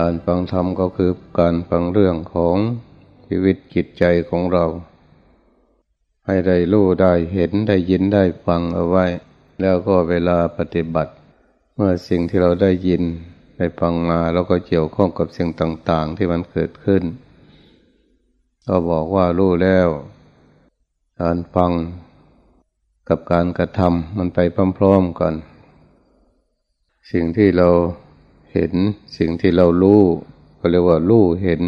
การฟังธรรมก็คือการฟังเรื่องของชีวิตจิตใจของเรา ให้ได้รู้ได้เห็นได้ยินได้ฟังเอาไว้ แล้วก็เวลาปฏิบัติ เมื่อสิ่งที่เราได้ยินได้ฟังมาแล้วก็เกี่ยวข้องกับสิ่งต่าง ๆ ที่มันเกิดขึ้น ก็บอกว่ารู้แล้วการฟังกับการกระทำมันไปพร้อมๆกัน สิ่งที่เรา เห็นสิ่งที่เรารู้ก็เรียกว่ารู้เห็น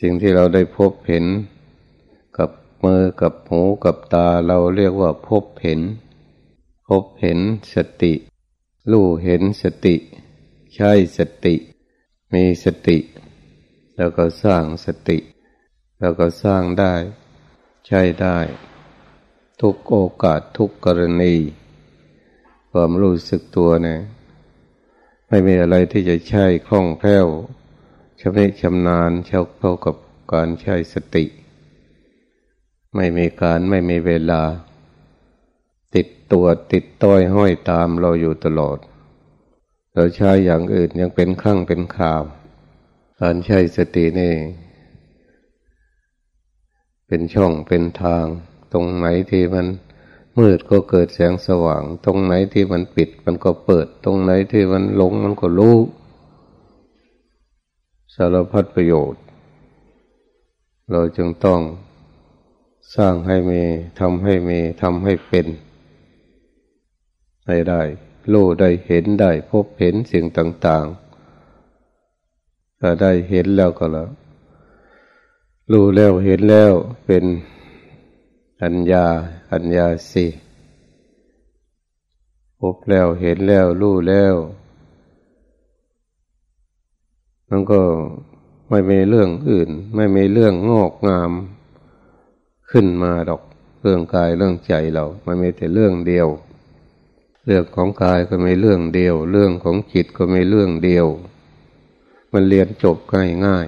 สิ่งที่เราได้พบเห็น กับมือกับหูกับตาเราเรียกว่าพบเห็น พบเห็นสติรู้เห็นสติ ใช้สติ มีสติ แล้วก็สร้างสติ แล้วก็สร้างได้ ใช้ได้ ทุกโอกาสทุกกรณี ความรู้สึกตัวเนี่ย ไม่มีอะไรที่จะใช้คล่องแคล่วชำนิชำนาญเช่าเข้ากับการใช้สติ ไม่มีการไม่มีเวลา ติดตัวติดต้อยห้อยตามเราอยู่ตลอด เราใช้อย่างอื่นยังเป็นข้างเป็นข่าว การใช้สตินี่ เป็นช่องเป็นทาง ตรงไหนที่มัน มืดก็เกิดแสงสว่าง ตรงไหนที่มันปิดมันก็เปิด ตรงไหนที่มันหลงมันก็รู้ สารพัดประโยชน์ เราจึงต้องสร้างให้มีทำให้มีทำให้เป็นให้ได้รู้ได้เห็นได้พบเห็นสิ่งต่างๆถ้าได้เห็นแล้วก็แล้วรู้แล้วเห็นแล้วเป็น อัญญาอัญญาสิพบแล้วเห็นแล้วรู้แล้วมันก็ไม่มีเรื่องอื่น ไม่มีเรื่องงอกงาม ขึ้นมาดอกเรื่องกายเรื่องใจเรา มันมีแต่เรื่องเดียว เรื่องของกายก็ไม่เรื่องเดียว เรื่องของจิตก็ไม่เรื่องเดียว มันเรียนจบง่ายง่าย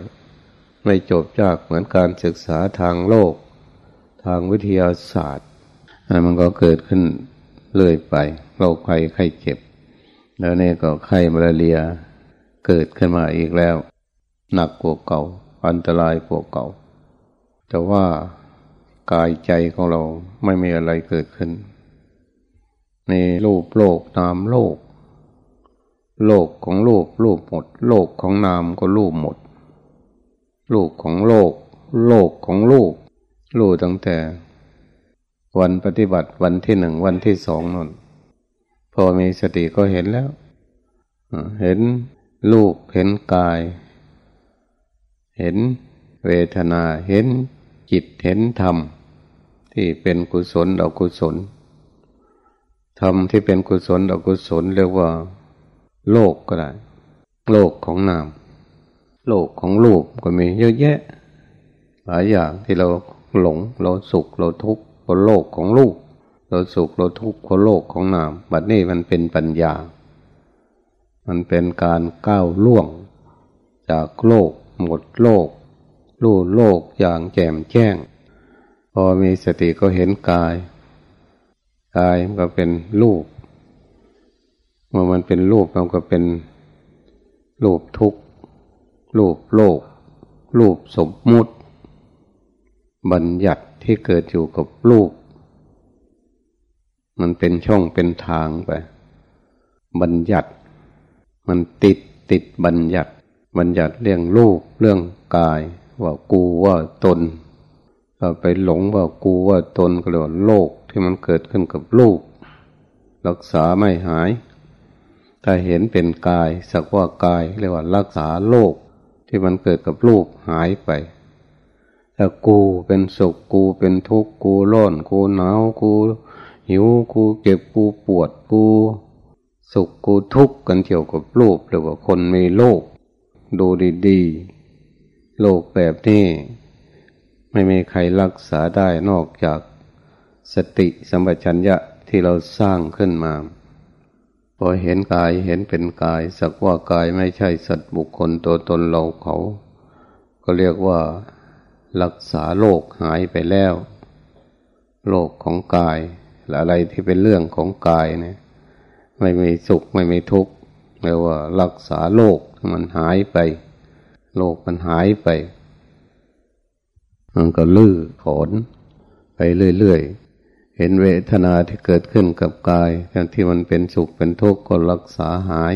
ไม่จบยากเหมือนการศึกษาทางโลก ทางวิทยาศาสตร์มันก็เกิดขึ้นเรื่อยไปโรคภัยไข้เจ็บ แล้วนี่ก็ไข้มาลาเรียเกิดขึ้นมาอีกแล้ว หนักกว่าเก่า อันตรายกว่าเก่า แต่ว่ากายใจของเราไม่มีอะไรเกิดขึ้น ในรูปโลกนามโลก โลกของรูปรูปหมด โลกของนามก็รูปหมด โลกของโลก โลกของรูป รู้ตั้งแต่ วันปฏิบัติวันที่หนึ่งวันที่สองนนพอมีสติก็เห็นแล้ว เห็นรูปเห็นกาย เห็นเวทนาเห็นจิตเห็นธรรม ที่เป็นกุศลอกุศลธรรมที่เป็นกุศลอกุศลเรียกว่า โลกก็ได้ โลกของนาม โลกของรูปก็มีเยอะแยะ หลายอย่างที่เรา หลง เราสุขเราทุกข์เพราะโลกของลูก เราสุขเราทุกข์เพราะโลกของนามบัดนี้มันเป็นปัญญา มันเป็นการก้าวล่วง จากโลก หมดโลก รู้โลกอย่างแจ่มแจ้ง พอมีสติก็เห็นกาย กายมันก็เป็นรูปเมื่อมันเป็นรูปมันก็เป็นรูปทุกข์รูปโลกรูปสมมุติ บัญญัติที่เกิดอยู่กับรูป มันเป็นช่องเป็นทางไป บัญญัติ มันติดติดบัญญัติ บัญญัติเรื่องรูปเรื่องกาย ว่ากูว่าตนเราไปหลงว่ากูว่าตนก็เรียกว่าโลกที่มันเกิดขึ้นกับรูป รักษาไม่หาย ถ้าเห็นเป็นกาย สักว่ากายเรียกว่ารักษาโลกที่มันเกิดกับรูปหายไป ถ้ากูเป็นสุขกูเป็นทุกข์กูร้อนกูหนาวกูหิวกูเจ็บกูปวดกูสุขกูทุกข์กันเกี่ยวกับรูปหรือว่าคนมีโลก ดูดีๆ โลกแบบนี้ ไม่มีใครรักษาได้นอกจากสติสัมปชัญญะที่เราสร้างขึ้นมา พอเห็นกายเห็นเป็นกาย สักว่ากายไม่ใช่สัตว์บุคคลตัวตนเราเขา ก็เรียกว่า รักษาโรคหายไปแล้วโรคของกายอะไรที่เป็นเรื่องของกายเนี่ยไม่มีสุขไม่มีทุกข์แปลว่า รักษาโรคมันหายไปโลกมันหายไป มันก็ลื้อถอนไปเรื่อยๆ เห็นเวทนาที่เกิดขึ้นกับกายแทนที่มันเป็นสุขเป็นทุกข์ก็รักษาหาย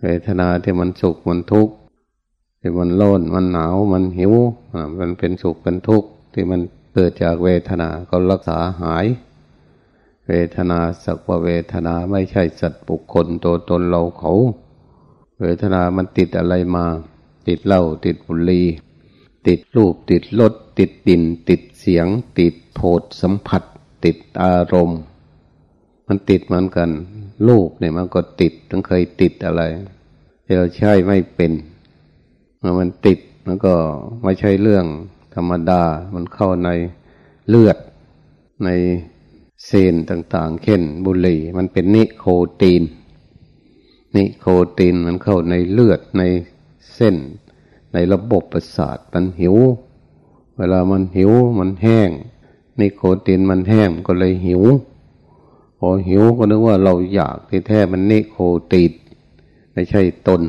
เวทนาที่มันสุขมันทุกข์ ที่มันร้อนมันหนาวมันหิวมันเป็นสุขเป็นทุกข์ที่มันเกิดจากเวทนาก็รักษาหาย เวทนาสักว่าเวทนาไม่ใช่สัตว์บุคคลตัวตนเราเขา เวทนามันติดอะไรมา ติดเหล้าติดบุหรี่ติดรูปติดรสติดดินติดเสียง ติดโผฏสัมผัส ติดอารมณ์ มันติดเหมือนกัน รูปเนี่ยมันก็ติดต้องเคยติดอะไรเราใช้ไม่เป็น เมื่อมันติดมันก็ไม่ใช่เรื่องธรรมดา มันเข้าในเลือดในเซนต่างๆ เช่นบุหรี่ มันเป็นนิโคตีน นิโคตีนมันเข้าในเลือดในเส้น ในระบบประสาทมันหิว เวลามันหิวมันแห้ง นิโคตีนมันแห้งก็เลยหิว พอหิวก็นึกว่าเราอยากที่แท้มันนิโคตีนไม่ใช่ตน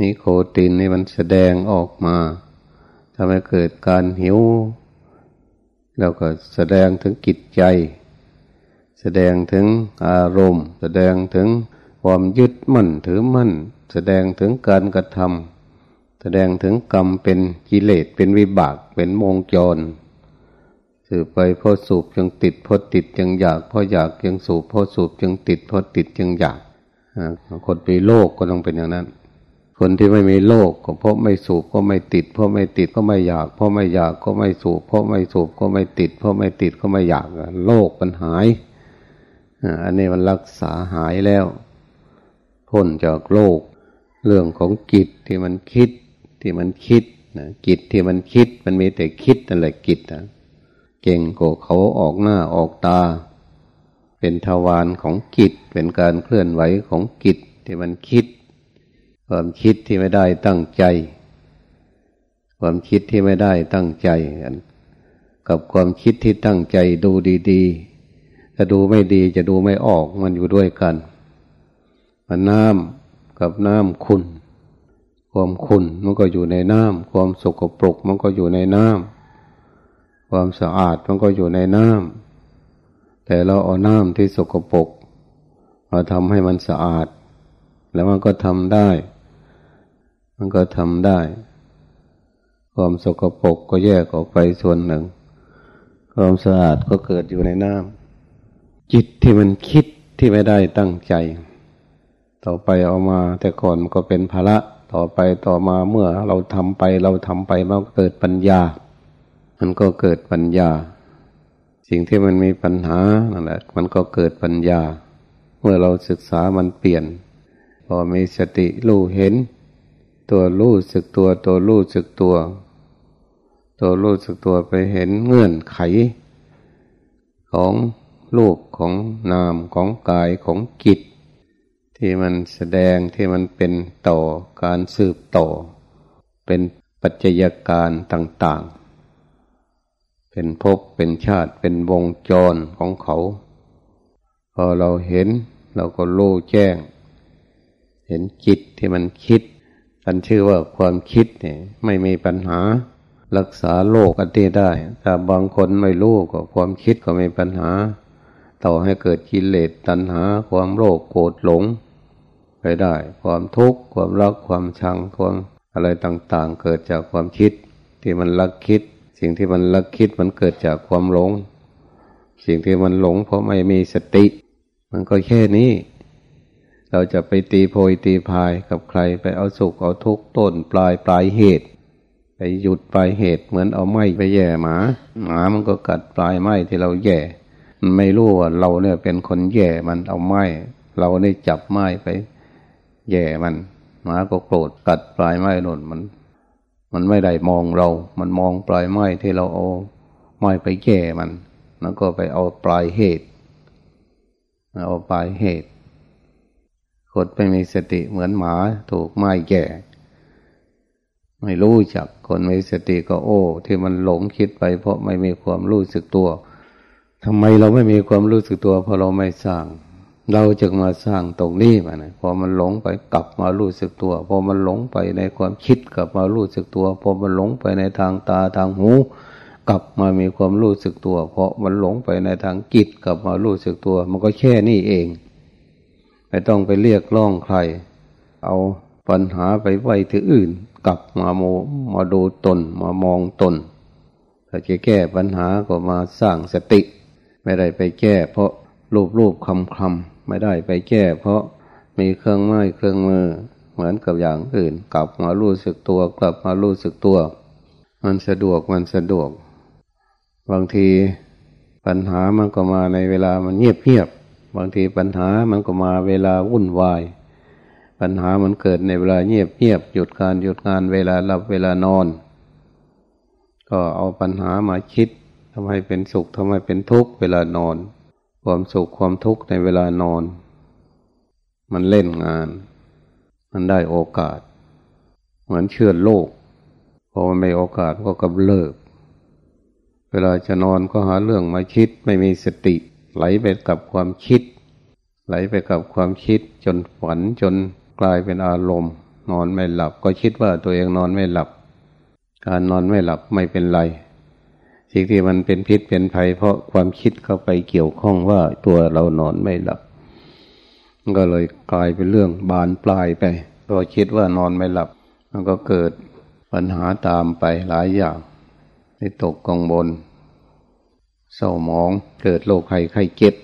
นิโคตีนนี่มันแสดงออกมาทำให้เกิดการหิว แล้วก็แสดงถึงกิจใจ แสดงถึงอารมณ์ แสดงถึงความยึดมั่นถือมั่น แสดงถึงการกระทำแสดงถึงกรรมเป็นกิเลสเป็นวิบากเป็นวงจรสืบไปพอสูบจึงติดพอติดจึงอยากพออยากจึงสูบพอสูบจึงติดพอติดจึงอยากคนมีโลกก็ต้องเป็นอย่างนั้น คนที่ไม่มีโลกก็เพราะไม่สูบก็ไม่ติด เพราะไม่ติดก็ไม่อยาก เพราะไม่อยากก็ไม่สูบ เพราะไม่สูบก็ไม่ติด เพราะไม่ติดก็ไม่อยากโลกมันหายอันนี้มันรักษาหายแล้วพ้นจากโลกเรื่องของกิจที่มันคิดที่มันคิดนะกิจที่มันคิดมันมีแต่คิดนั่นแหละกิจนะเก่งกว่าเขาออกหน้าออกตา เป็นทวารของกิจเป็นการเคลื่อนไหวของกิจที่มันคิด ความคิดที่ไม่ได้ตั้งใจ ความคิดที่ไม่ได้ตั้งใจกันกับความคิดที่ตั้งใจดูดีๆ จะดูไม่ดีจะดูไม่ออกมันอยู่ด้วยกัน มันน้ำกับน้ำคุณ ความคุณมันก็อยู่ในน้ำความสกปรกมันก็อยู่ในน้ำความสะอาดมันก็อยู่ในน้ำแต่เราเอาน้ำที่สกปรกมาทำให้มันสะอาด แล้วมันก็ทำได้ มันก็ทำได้ ความสกปรกก็แยกออกไปส่วนหนึ่ง ความสะอาดก็เกิดอยู่ในน้ำจิตที่มันคิดที่ไม่ได้ตั้งใจ ต่อไปเอามา แต่ก่อนก็เป็นภาระต่อไปต่อมาเมื่อเราทำไปเราทำไปมันเกิดปัญญา มันก็เกิดปัญญา สิ่งที่มันมีปัญหานั่นแหละมันก็เกิดปัญญา เมื่อเราศึกษามันเปลี่ยน พอมีสติรู้เห็น ตัวรู้สึกตัว ตัวรู้สึกตัว ตัวรู้สึกตัวไปเห็นเงื่อนไข ของรูปของนามของกายของกิจที่มันแสดงที่มันเป็นต่อการสืบต่อ เป็นปัจจัยการต่าง ๆ เป็นภพเป็นชาติเป็นวงจรของเขา พอเราเห็นเราก็รู้แจ้ง เห็นจิตที่มันคิด อันชื่อว่าความคิดเนี่ย ไม่มีปัญหา รักษาโลกอันนี้ได้แต่บางคนไม่รู้ก็ความคิดก็มีปัญหา ต่อให้เกิดกิเลสตัณหา ความโลภโกรธหลง ไปได้ ความทุกข์ความรักความชังความอะไรต่างๆ เกิดจากความคิด ที่มันรักคิด สิ่งที่มันรักคิดมันเกิดจากความหลง สิ่งที่มันหลงเพราะไม่มีสติ มันก็แค่นี้ เราจะไปตีโพยตีพายกับใครไปเอาสุขเอาทุกข์ต้นปลายปลายเหตุ ไปหยุดปลายเหตุเหมือนเอาไม้ไปแย่หมา หมามันก็กัดปลายไม้ที่เราแย่มันไม่รู้ว่าเราเนี่ยเป็นคนแย่มันเอาไม้ เราได้จับไม้ไป แย่มัน หมาก็โกรธกัดปลายไม้นนมัน มันไม่ได้มองเรา มันมองปลายไม้ที่เราเอาไม้ไปแย่มัน แล้วก็ไปเอาปลายเหตุเอาปลายเหตุ คนไม่มีสติเหมือนหมาถูกไม้แก่ไม่รู้จักคนมีสติก็โอ้ ที่มันหลงคิดไป เพราะไม่มีความรู้สึกตัวทำไมเราไม่มีความรู้สึกตัวเพราะเราไม่สร้าง เราจึงมาสร้างตรงนี้มานะพอมันหลงไปกลับมารู้สึกตัว พอมันหลงไปในความคิดกลับมารู้สึกตัว พอมันหลงไปในทางตาทางหู กลับมามีความรู้สึกตัว เพราะมันหลงไปในทางจิตกลับมารู้สึกตัว มันก็แค่นี้เอง ไม่ต้องไปเรียกร้องใคร เอาปัญหาไปไว้ที่อื่น กลับมาโมมาดูตนมามองตน ถ้าจะแก้ปัญหาก็มาสร้างสติ ไม่ได้ไปแก้ เพราะรูปรูปคำคำไม่ได้ไปแก้ เพราะมีเครื่องไม้เครื่องมือเหมือนกับอย่างอื่น กลับมารู้สึกตัว กลับมารู้สึกตัว มันสะดวกมันสะดวก บางทีปัญหามันก็มาในเวลามันเงียบเงียบ บางทีปัญหามันก็มาเวลาวุ่นวาย ปัญหามันเกิดในเวลาเงียบเงียบหยุดการหยุดงานเวลาหลับเวลานอน ก็เอาปัญหามาคิดทำให้เป็นสุขทำให้เป็นทุกข์เวลานอน ความสุขความทุกข์ในเวลานอน มันเล่นงาน มันได้โอกาส เหมือนเชื่อโลกพอมันไม่โอกาสก็กำเริบเวลาจะนอนก็หาเรื่องมาคิดไม่มีสติ ไหลไปกับความคิด ไหลไปกับความคิด จนฝันจนกลายเป็นอารมณ์ นอนไม่หลับ ก็คิดว่าตัวเองนอนไม่หลับ การนอนไม่หลับไม่เป็นไร สิ่งที่มันเป็นพิษเป็นภัย เพราะความคิดเข้าไปเกี่ยวข้องว่าตัวเรานอนไม่หลับ ก็เลยกลายเป็นเรื่องบานปลายไปพอคิดว่านอนไม่หลับ มันก็เกิดปัญหาตามไปหลายอย่างให้ตกกังวล เศร้าหมองเกิดโรคไข้ไข้เจ็บ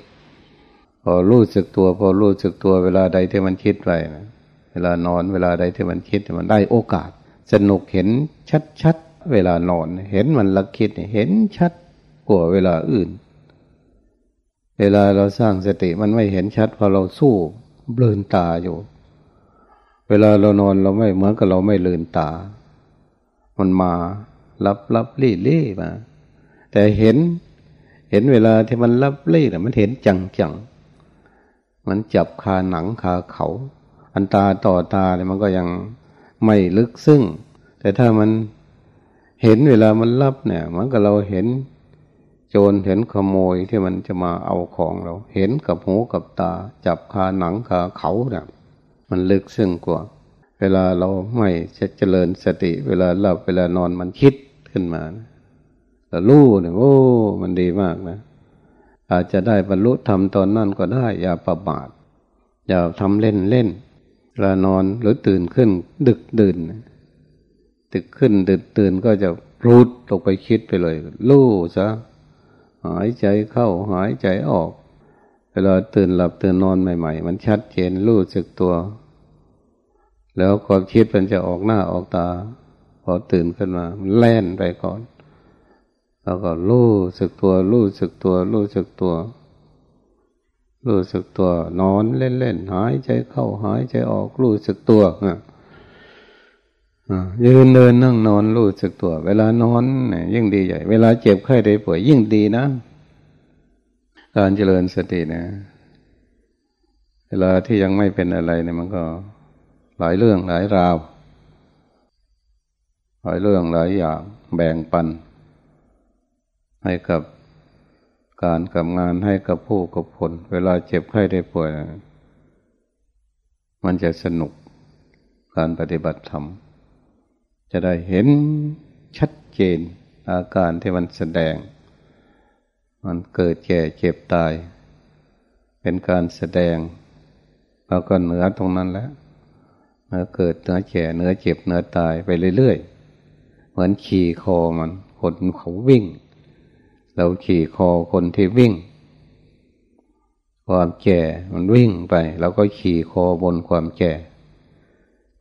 พอรู้สึกตัว พอรู้สึกตัวเวลาใดที่มันคิดไปนะเวลานอนเวลาใดที่มันคิดมันได้โอกาส สนุกเห็นชัดเวลานอน เห็นมันลักคิดเห็นชัดกว่าเวลาอื่น เวลาเราสร้างสติมันไม่เห็นชัดพอเราสู้เบลืนตาอยู่ เวลาเรานอนเราไม่เหมือนกับเราไม่ลืนตา มันมารับรับลี่ลี่มา แต่เห็น เห็นเวลาที่มันรับเลี่น่ะมันเห็นจังจังมันจับคาหนังคาเขา อันตาต่อตาเนี่ยมันก็ยังไม่ลึกซึ้งแต่ถ้ามันเห็นเวลามันรับเนี่ยมันก็เราเห็นโจรเห็นขโมยที่มันจะมาเอาของเรา เห็นกับหูกับตา จับคาหนังคาเขาเนี่ยมันลึกซึ้งกว่า เวลาเราไม่เจริญสติ เวลาหลับเวลานอนมันคิดขึ้นมา แต่รู้เนี่ยโอ้ มันดีมากนะ อาจจะได้บรรลุธรรมตอนนั้นก็ได้ อย่าประมาทอย่าทำเล่นเล่นเวลานอนหรือตื่นขึ้น ดึกดื่นตึกขึ้นตื่นตื่นก็จะรูดตกไปคิดไปเลยลู่ซะหายใจเข้าหายใจออก เวลาตื่นหลับตื่นนอนใหม่ ๆ มันชัดเจนรู้สึกตัว แล้วความคิดมันจะออกหน้าออกตา พอตื่นขึ้นมา มันแล่นไปก่อน แล้วก็รู้สึกตัวรู้สึกตัวรู้สึกตัวรู้สึกตัวนอนเล่นๆหายใจเข้าหายใจออกรู้สึกตัวอะยืนเดินนั่งนอนรู้สึกตัว เวลานอนเนี่ยยิ่งดีใหญ่ เวลาเจ็บไข้ได้ป่วยยิ่งดีนะ การเจริญสตินะ เวลาที่ยังไม่เป็นอะไรเนี่ยมันก็หลายเรื่องหลายราว หลายเรื่องหลายอย่างแบ่งปัน ให้กับการกับงานให้กับผู้กับผล เวลาเจ็บไข้ได้ป่วย มันจะสนุกการปฏิบัติธรรม จะได้เห็นชัดเจนอาการที่มันแสดง มันเกิดแก่เจ็บตาย เป็นการแสดงเราก็เหนือตรงนั้นแล้วเนื้อเกิดเนื้อแก่เนื้อเจ็บเนื้อตายไปเรื่อยๆ เหมือนขี่คอมันคนเขาวิ่ง เราขี่คอคนที่วิ่ง ความแก่มันวิ่งไปเราก็ขี่คอบนความแก่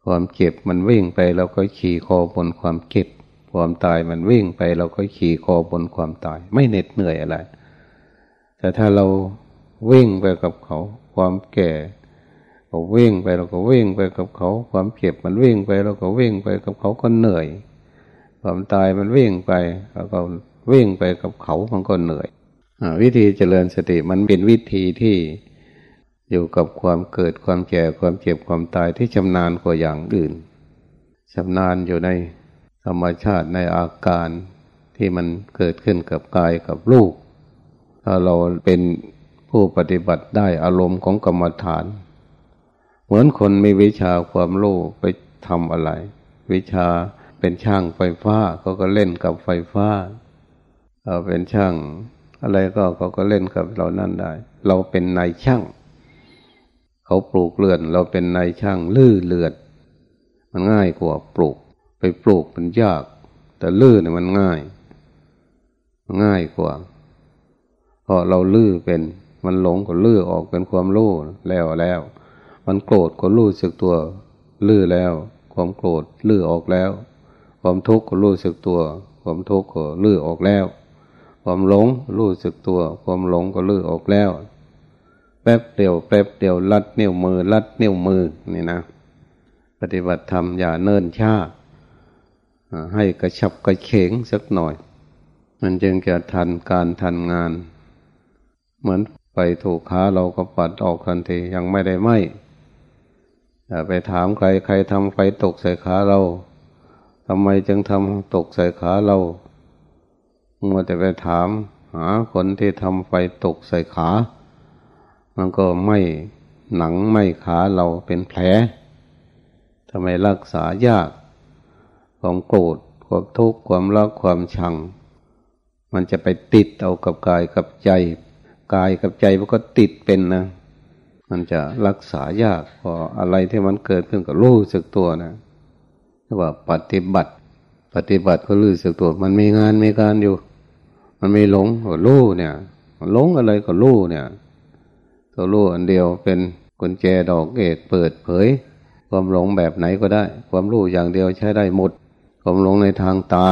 ความเจ็บมันวิ่งไปเราก็ขี่คอบนความเก็บความตายมันวิ่งไปเราก็ขี่คอบนความตาย ไม่เหน็ดเหนื่อยอะไร แต่ถ้าเราวิ่งไปกับเขา ความแก่เราวิ่งไปเราก็วิ่งไปกับเขา ความเจ็บมันวิ่งไปเราก็วิ่งไปกับเขาก็เหนื่อย ความตายมันวิ่งไปเราก็ วิ่งไปกับเขามันก็เหนื่อยวิธีเจริญสติมันเป็นวิธีที่อยู่กับความเกิดความแก่ความเจ็บความตายที่ชำนาญกว่าอย่างอื่นชำนาญอยู่ในธรรมชาติในอาการที่มันเกิดขึ้นกับกายกับลูก ถ้าเราเป็นผู้ปฏิบัติได้อารมณ์ของกรรมฐาน เหมือนคนมีวิชาความรู้ไปทำอะไร วิชาเป็นช่างไฟฟ้าเขาก็เล่นกับไฟฟ้า เราเป็นช่าง อะไรก็เขาก็เล่นกับเรานั่นได้ เราเป็นนายช่าง เขาปลูกเรือน เราเป็นนายช่างลื้อเลือด มันง่ายกว่าปลูก ไปปลูกมันยาก แต่ลื้อเนี่ยมันง่าย ง่ายกว่าเพราะเราลื้อเป็น มันหลงก็ลื้อออกเป็นความรู้แล้วแล้ว มันโกรธก็รู้สึกตัวลื้อแล้ว ความโกรธลื้อออกแล้ว ความทุกข์ก็รู้สึกตัว ความทุกข์ก็ลื้อออกแล้ว ความหลงรู้สึกตัว ความหลงก็ลื้อออกแล้ว แป๊บเดียวแป๊บเดียวลัดนิ้วมือลัดนิ้วมือนี่นะ ปฏิบัติธรรมอย่าเนิ่นช้าให้กระชับกระเขงสักหน่อย มันจึงจะทันการทันงาน เหมือนไปถูกขาเราก็ปัดออกทันทียังไม่ได้ไหมอย่ไปถามใครใครทำไฟตกใส่ขาเราทำไมจึงทำตกใส่ขาเรา มัวแต่ไปถาม หาคนที่ทำไฟตกใส่ขา มันก็ไม่หนังไม่ขาเราเป็นแผลทำไมรักษายาก ความโกรธความทุกข์ความรักความชัง มันจะไปติดเอากับกายกับใจ กายกับใจมันก็ติดเป็นนะ มันจะรักษายากพออะไรที่มันเกิดขึ้นกับรู้สึกตัวนะว่าปฏิบัติ ปฏิบัติก็รู้สึกตัว มันมีงานมีการอยู่ มันไม่หลงก็รู้เนี่ยหลงอะไรก็รู้เนี่ย ตัวรู้อันเดียวเป็นกุญแจดอกเกตเปิดเผย ความหลงแบบไหนก็ได้ ความรู้อย่างเดียวใช้ได้หมด ความหลงในทางตา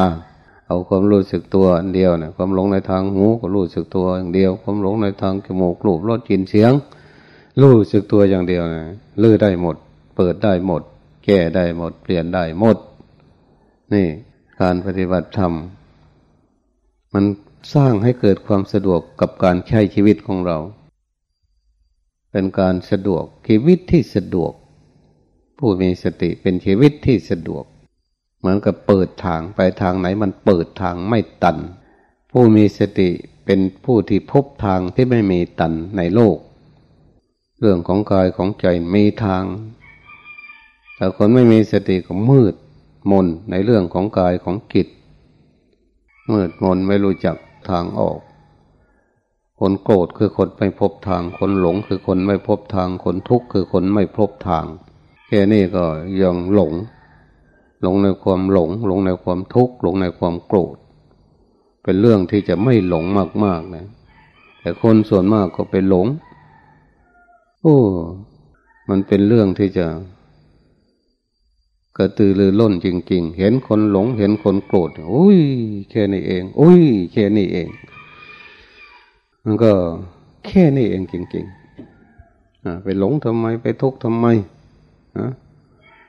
เอาความรู้สึกตัวอันเดียวเนี่ยความหลงในทางหูก็รู้สึกตัวอย่างเดียว ความหลงในทางจมูกรูปรสกลิ่นเสียง รู้สึกตัวอย่างเดียวนะลื้อได้หมด เปิดได้หมด แก้ได้หมด เปลี่ยนได้หมด นี่การปฏิบัติธรรมมัน สร้างให้เกิดความสะดวกกับการใช้ชีวิตของเรา เป็นการสะดวกชีวิตที่สะดวก ผู้มีสติเป็นชีวิตที่สะดวก เหมือนกับเปิดทางไปทางไหนมันเปิดทางไม่ตัน ผู้มีสติเป็นผู้ที่พบทางที่ไม่มีตันในโลก เรื่องของกายของใจมีทางแต่คนไม่มีสติก็มืดมนในเรื่องของกายของกิจมืดมนไม่รู้จัก ทางออก คนโกรธคือคนไม่พบทาง คนหลงคือคนไม่พบทาง คนทุกข์คือคนไม่พบทาง แค่นี้ก็ยังหลง หลงในความหลง หลงในความทุกข์ หลงในความโกรธ เป็นเรื่องที่จะไม่หลงมากๆนะ แต่คนส่วนมากก็ไปหลง โอ้ มันเป็นเรื่องที่จะ กระตือรือร้นจริง ๆ เห็นคนหลงเห็นคนโกรธอุ้ยแค่นี้เองอุ้ยแค่นี้เอง มันก็แค่นี้เองจริงๆไปหลงทำไมไปทุกข์ทำไม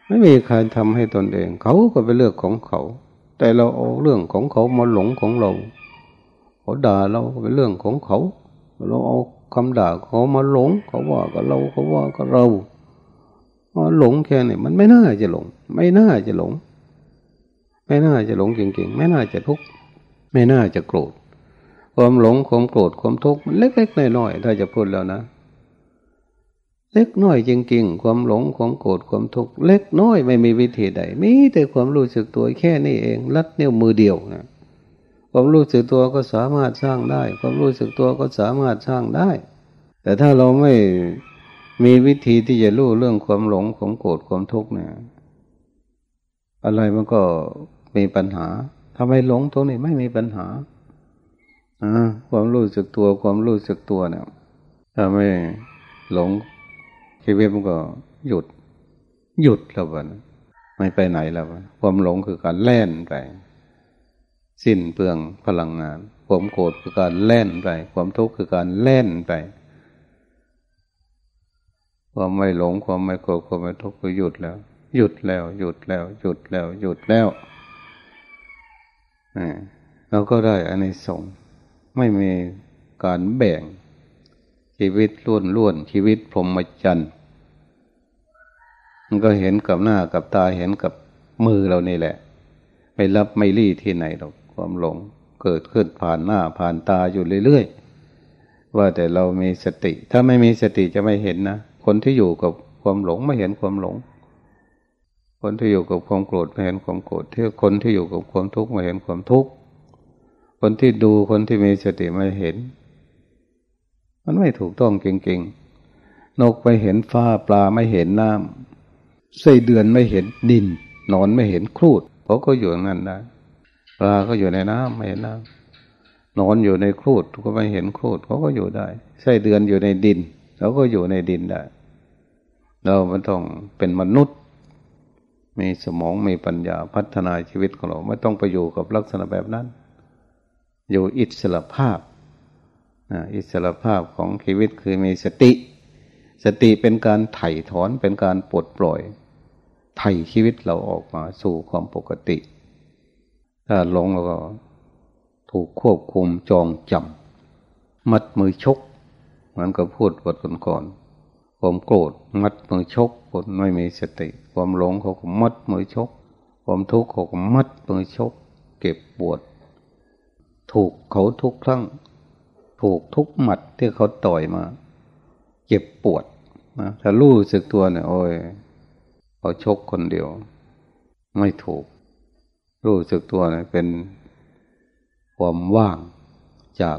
ไม่มีใครทำให้ตนเอง เขาก็ไปเลือกของเขา แต่เราเอาเรื่องของเขามาหลงของเราเขาด่าเราเป็นเรื่องของเขา เราเอาคำด่าเขามาหลง เขาว่ากับเราเขาว่ากับเรา หลงแค่นี้มันไม่น่าจะหลง ไม่น่าจะหลง ไม่น่าจะหลงจริงๆไม่น่าจะทุกข์ไม่น่าจะโกรธ ความหลงความโกรธความทุกข์มันเล็กๆน้อยๆถ้าจะพูดแล้วนะ เล็กน้อยจริงๆความหลงความโกรธความทุกข์เล็กน้อยไม่มีวิธีใดมีแต่ความรู้สึกตัวแค่นี้เองลัดนิ้วมือเดียวนะความรู้สึกตัวก็สามารถสร้างได้ ความรู้สึกตัวก็สามารถสร้างได้ แต่ถ้าเราไม่ มีวิธีที่จะรู้เรื่องความหลงความโกรธความทุกข์เนี่ย อะไรมันก็มีปัญหาทำไมหลงตรงนี้ไม่มีปัญหาความรู้สึกตัวความรู้สึกตัวเนี่ยถ้าไม่หลงชีวิตมันก็หยุด หยุดแล้ววันไม่ไปไหนแล้วความหลงคือการแล่นไป สิ้นเปลืองพลังงาน ความโกรธคือการแล่นไป ความทุกข์คือการแล่นไป ความไม่หลงความไม่โกรธความไม่ทุกข์ก็หยุดแล้ว หยุดแล้ว หยุดแล้ว หยุดแล้ว หยุดแล้วเราก็ได้อันนี้สงไม่มีการแบ่งชีวิตล้วนล้วนชีวิตพรหมจรรย์มันก็เห็นกับหน้ากับตาเห็นกับมือเรานี่แหละ ไม่รับไม่รีที่ไหนหรอกความหลงเกิดขึ้นผ่านหน้าผ่านตาอยู่เรื่อยๆว่าแต่เรามีสติ ถ้าไม่มีสติจะไม่เห็นนะ คนที่อยู่กับความหลงไม่เห็นความหลง คนที่อยู่กับความโกรธไม่เห็นความโกรธที่คนที่อยู่กับความทุกข์ไม่เห็นความทุกข์คนที่ดูคนที่มีสติไม่เห็น มันไม่ถูกต้องจริงๆนกไม่เห็นฟ้าปลาไม่เห็นน้ำไส้เดือนไม่เห็นดินนอนไม่เห็นครูดเขาก็อยู่นั่นได้ปลาก็อยู่ในน้ำไม่เห็นน้ำนอนอยู่ในครูดก็ไม่เห็นครูดเขาก็อยู่ได้ไส้เดือนอยู่ในดิน เขาก็อยู่ในดินได้ เราไมันต้องเป็นมนุษย์ มีสมองมีปัญญาพัฒนาชีวิตของเรา ไม่ต้องไปอยู่กับลักษณะแบบนั้น อยู่อิสระภาพอิสระภาพของชีวิตคือมีสติ สติเป็นการไถ่ถอนเป็นการปลดปล่อย ไถ่ชีวิตเราออกมาสู่ความปกติ ถ้าหลงเราก็ถูกควบคุมจองจำมัดมือชก มันก็พูดบทก่อนๆความโกรธมัดมือชกคนไม่มีสติ ความหลงเขาก็มัดมือชก ความทุกข์เขาก็มัดมือชก เก็บปวด ถูกเขาทุกครั้ง ถูกทุกหมัดที่เขาต่อยมาเจ็บปวดนะถ้ารู้สึกตัวเนี่ยโอ้ยเขาชกคนเดียว ไม่ถูก รู้สึกตัวเนี่ยเป็นความว่างจาก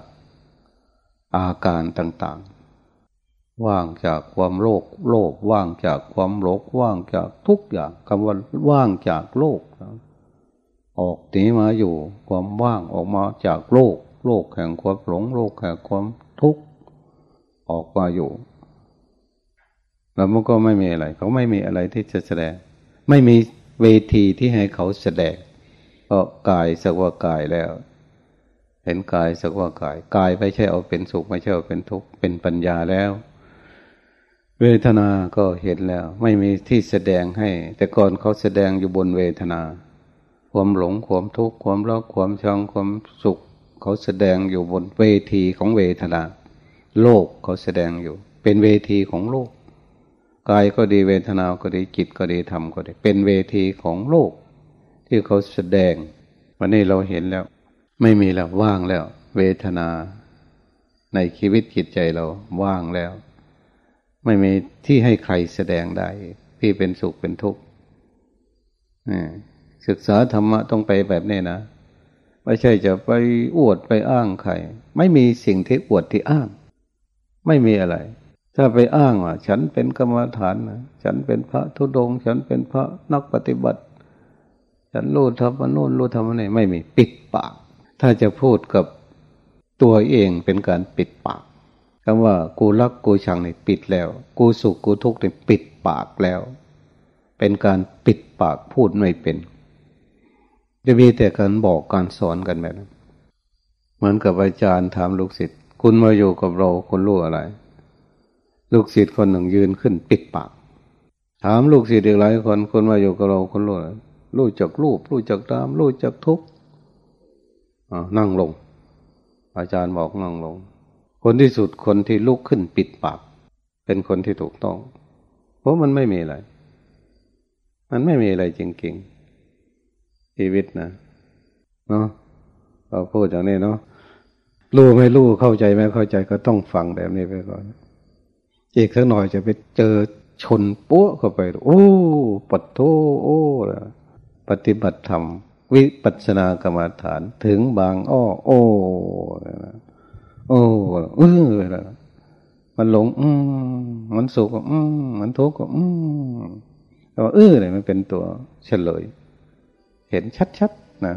อาการต่างๆ ว่างจากความโลภโลภว่างจากความโลภว่างจากทุกอย่างคำว่าว่างจากโลกออกหนีมาอยู่ความว่างออกมาจากโลก โลกแห่งความหลงโลกแห่งความทุกข์ออกมาอยู่ แล้วมันก็ไม่มีอะไร เขาไม่มีอะไรที่จะแสดง ไม่มีเวทีที่ให้เขาแสดงเพราะกายสักว่ากายแล้ว เห็นกายสักว่ากาย กายไม่ใช่เอาเป็นสุขไม่ใช่เอาเป็นทุกข์เป็นปัญญาแล้ว เวทนา ก็เห็นแล้ว ไม่มีที่แสดงให้ แต่ก่อนเขาแสดงอยู่บนเวทนา ความหลงความทุกข์ความรักความชังความสุข เขาแสดงอยู่บนเวทีของเวทนา โลกเขาแสดงอยู่ เป็นเวทีของโลกกายก็ดีเวทนาก็ดีจิตก็ดีธรรมก็ดี เป็นเวทีของโลก ที่เขาแสดง วันนี้เราเห็นแล้ว ไม่มีแล้วว่างแล้ว เวทนา ในชีวิตจิตใจเราว่างแล้ว ไม่มีที่ให้ใครแสดงได้ ที่เป็นสุขเป็นทุกข์ศึกษาธรรมะต้องไปแบบนี้นะไม่ใช่จะไปอวดไปอ้างใคร ไม่มีสิ่งที่อวดที่อ้าง ไม่มีอะไร ถ้าไปอ้างว่าฉันเป็นกรรมฐานนะฉันเป็นพระธุดง ฉันเป็นพระนักปฏิบัติ ฉันรู้ธรรมโน่นรู้ธรรมนี่ไม่มีปิดปาก ถ้าจะพูดกับตัวเองเป็นการปิดปากคำว่ากูรักกูชังเนี่ปิดแล้ว กูสุขกูทุกข์เนี่ปิดปากแล้ว เป็นการปิดปากพูดไม่เป็น จะมีแต่การบอกการสอนกันแบบนั้นเหมือนกับอาจารย์ถามลูกศิษย์คุณมาอยู่กับเราคุณรู้อะไร ลูกศิษย์คนหนึ่งยืนขึ้นปิดปาก ถามลูกศิษย์อีกหลายคนคุณมาอยู่กับเราคุณรู้อะไรรู้จักรูป รู้จักตามรู้จักทุกข์ นั่งลง อาจารย์บอกนั่งลง คนที่สุดคนที่ลุกขึ้นปิดปาก เป็นคนที่ถูกต้อง เพราะมันไม่มีอะไร มันไม่มีอะไรจริงๆชีวิตนะเนาะเราพูดอย่างนี้เนาะรู้ไม่รู้เข้าใจไม่เข้าใจก็ต้องฟังแบบนี้ไปก่อนอีกสักหน่อยจะไปเจอชนปั้วเข้าไป โอ้ปัดโทโอ้ปฏิบัติธรรม วิปัสสนากรรมฐานถึงบางอ้อ โอ้โอ้เออมันหลง อืมมันสุขอืมมันทุกข์ก็อืมแต่ว่าเออเนี่ยมันเป็นตัวเฉลย เห็นชัดๆนะ